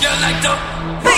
You're like the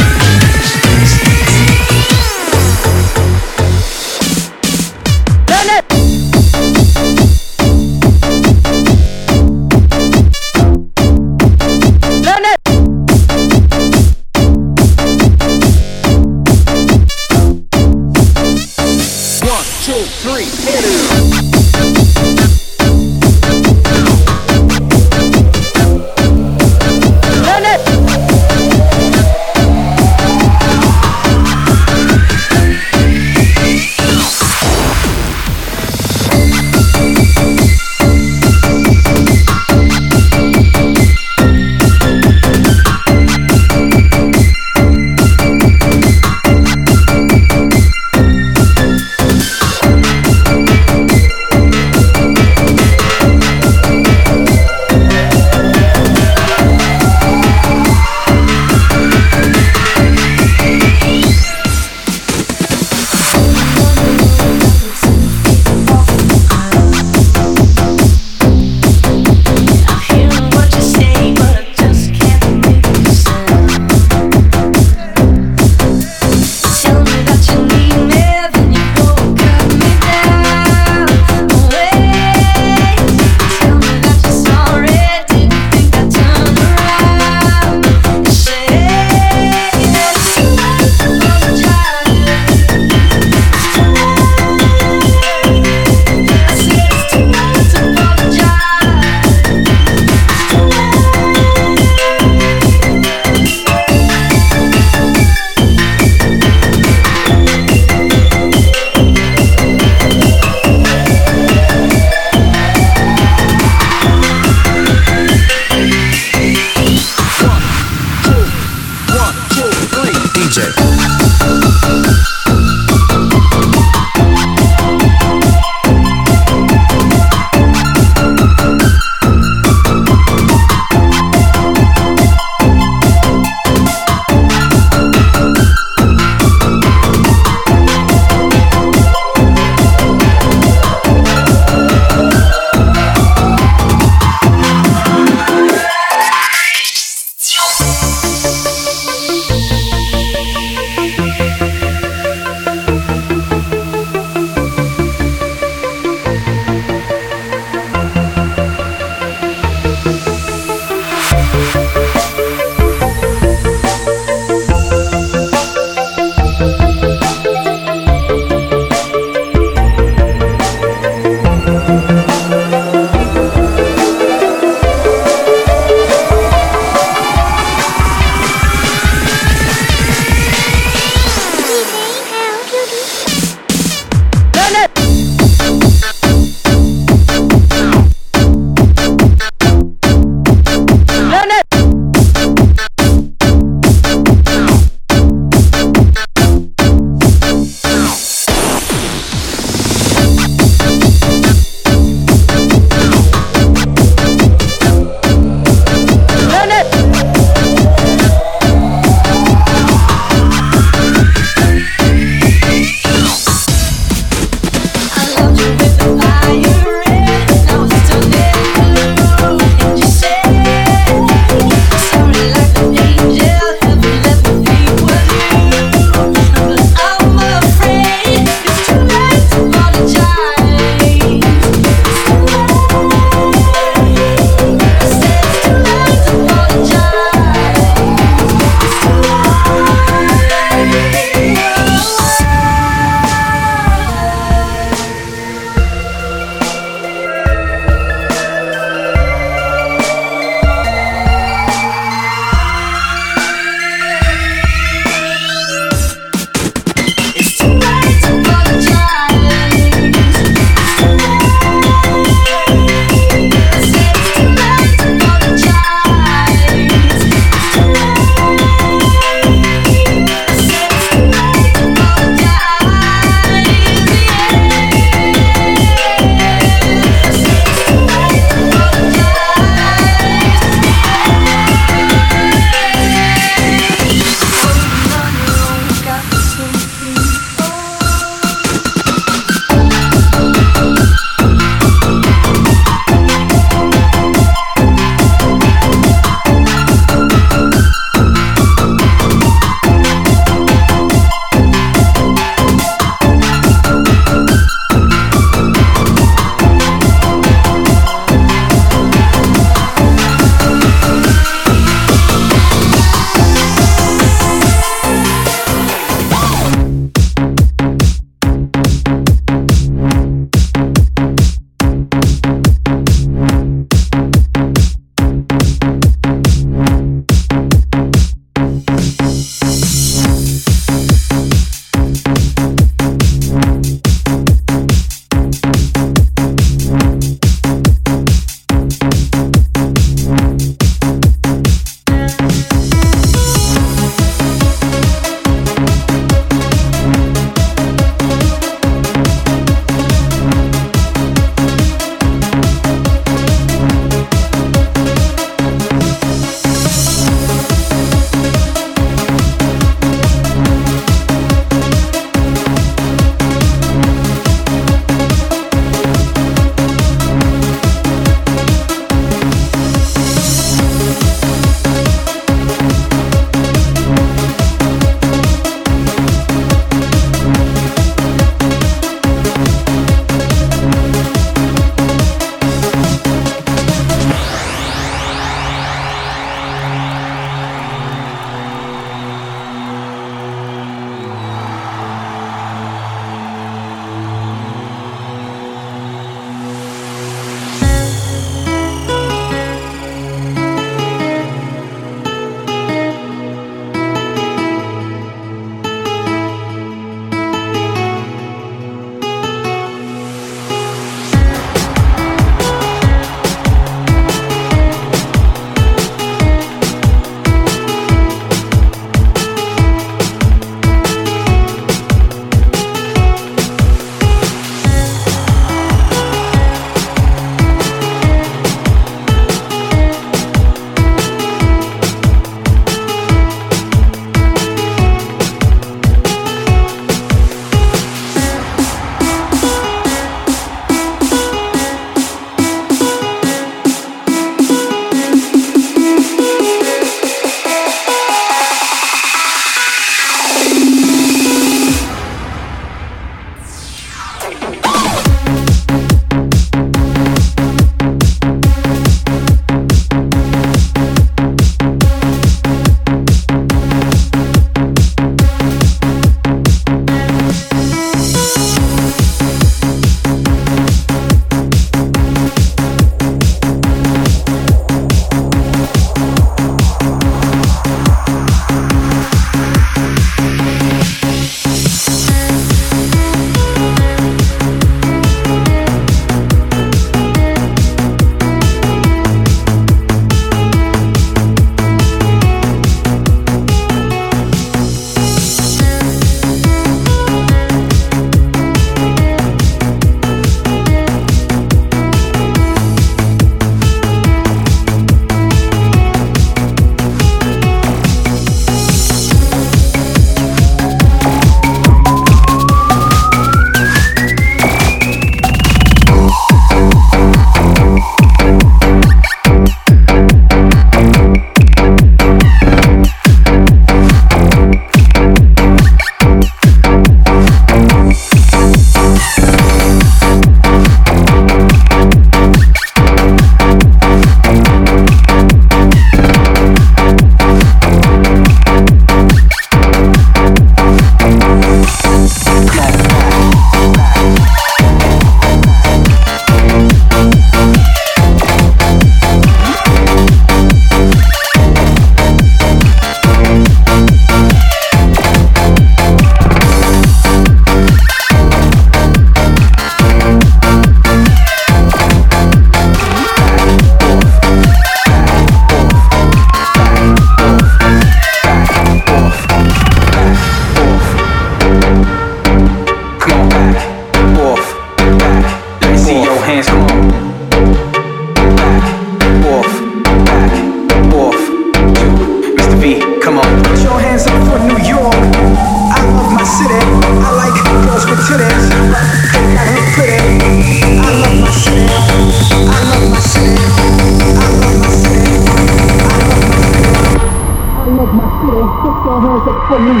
Put your hands up for New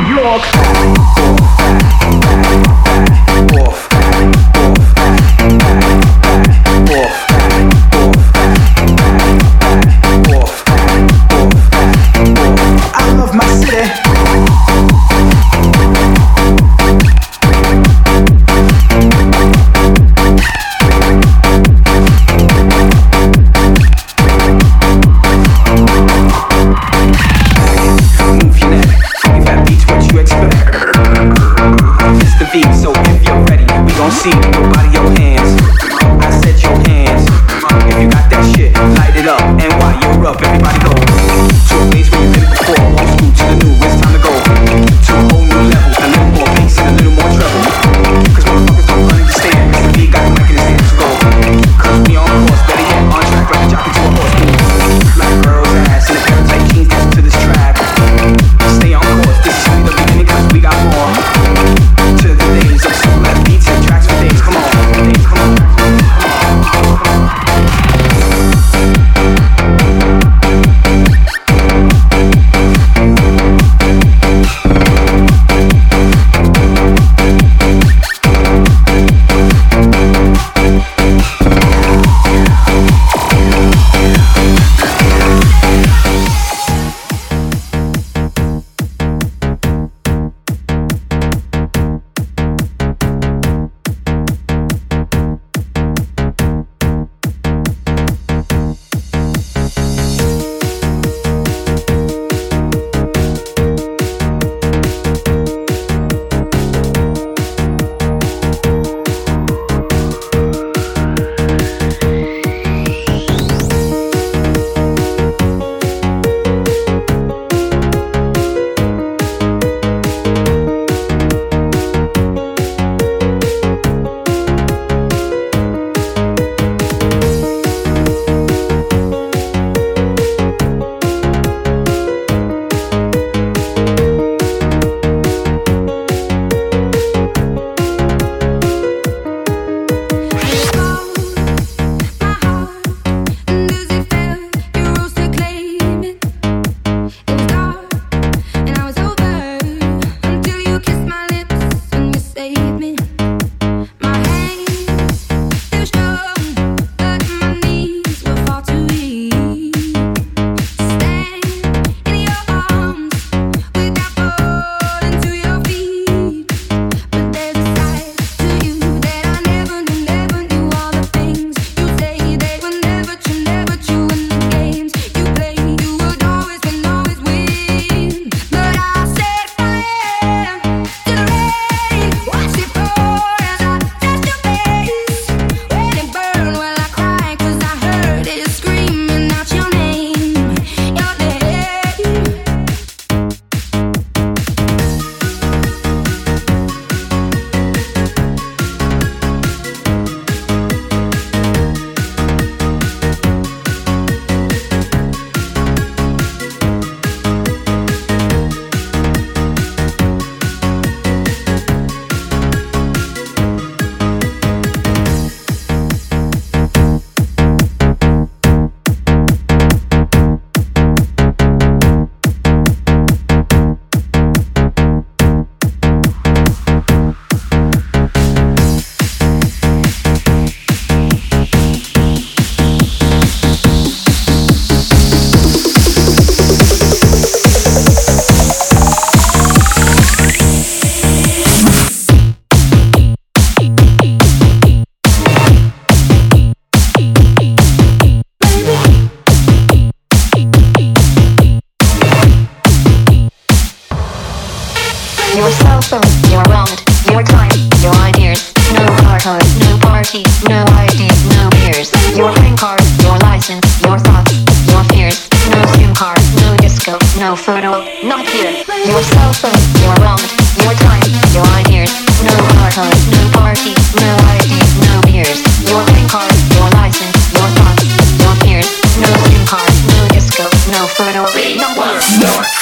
York. photo, no photo, not here. Your cell phone, your wallet, your time, your ideas, no car time, no party, no ID, no beers. Your bank card, your license, your thoughts, your fears, no SIM card, no disco, no photo, no one. No.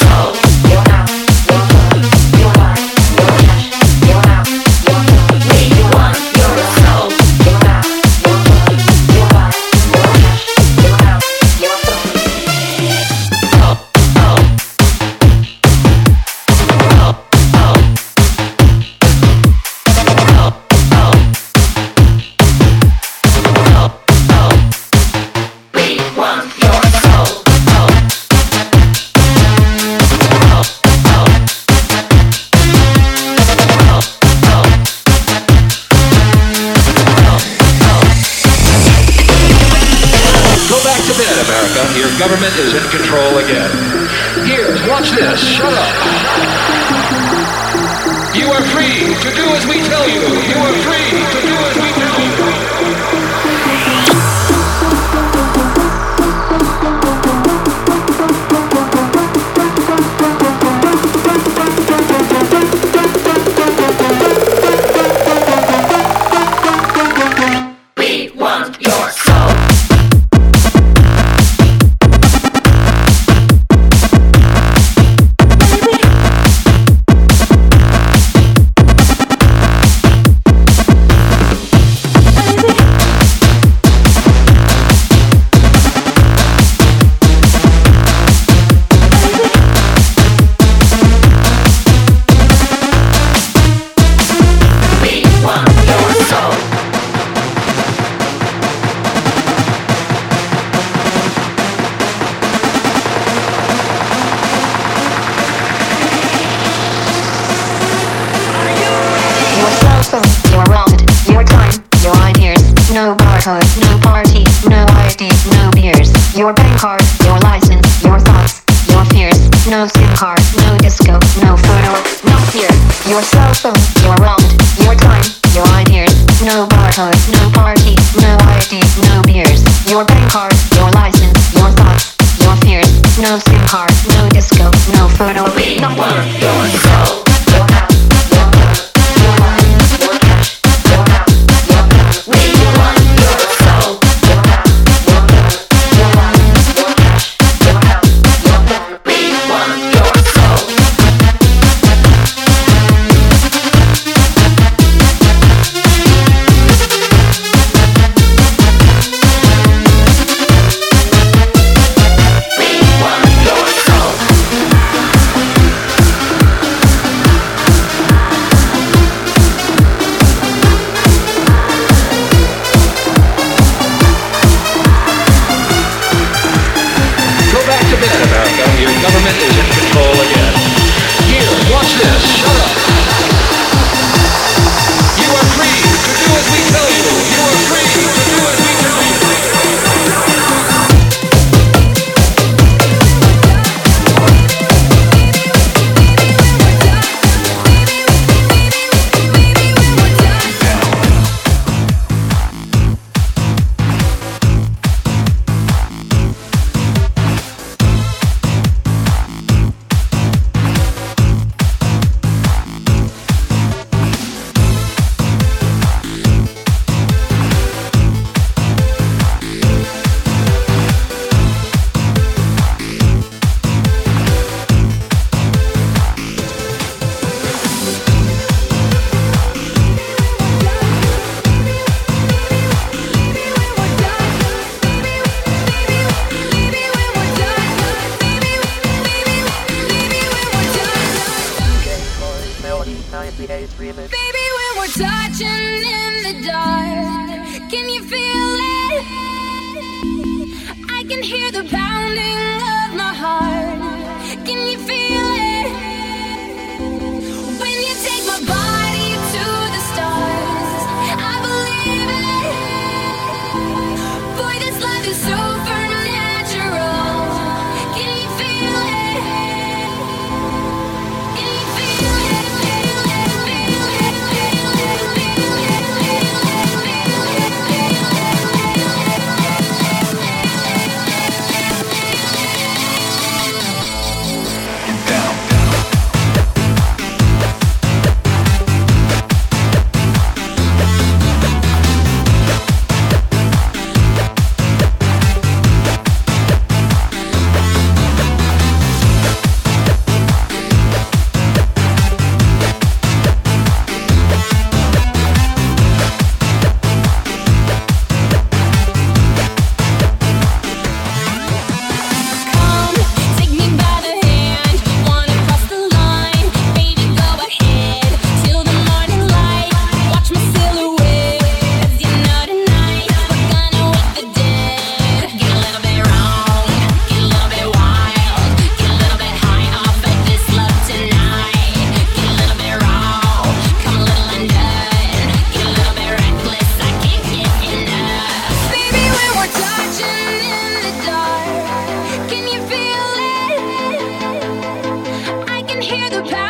The past.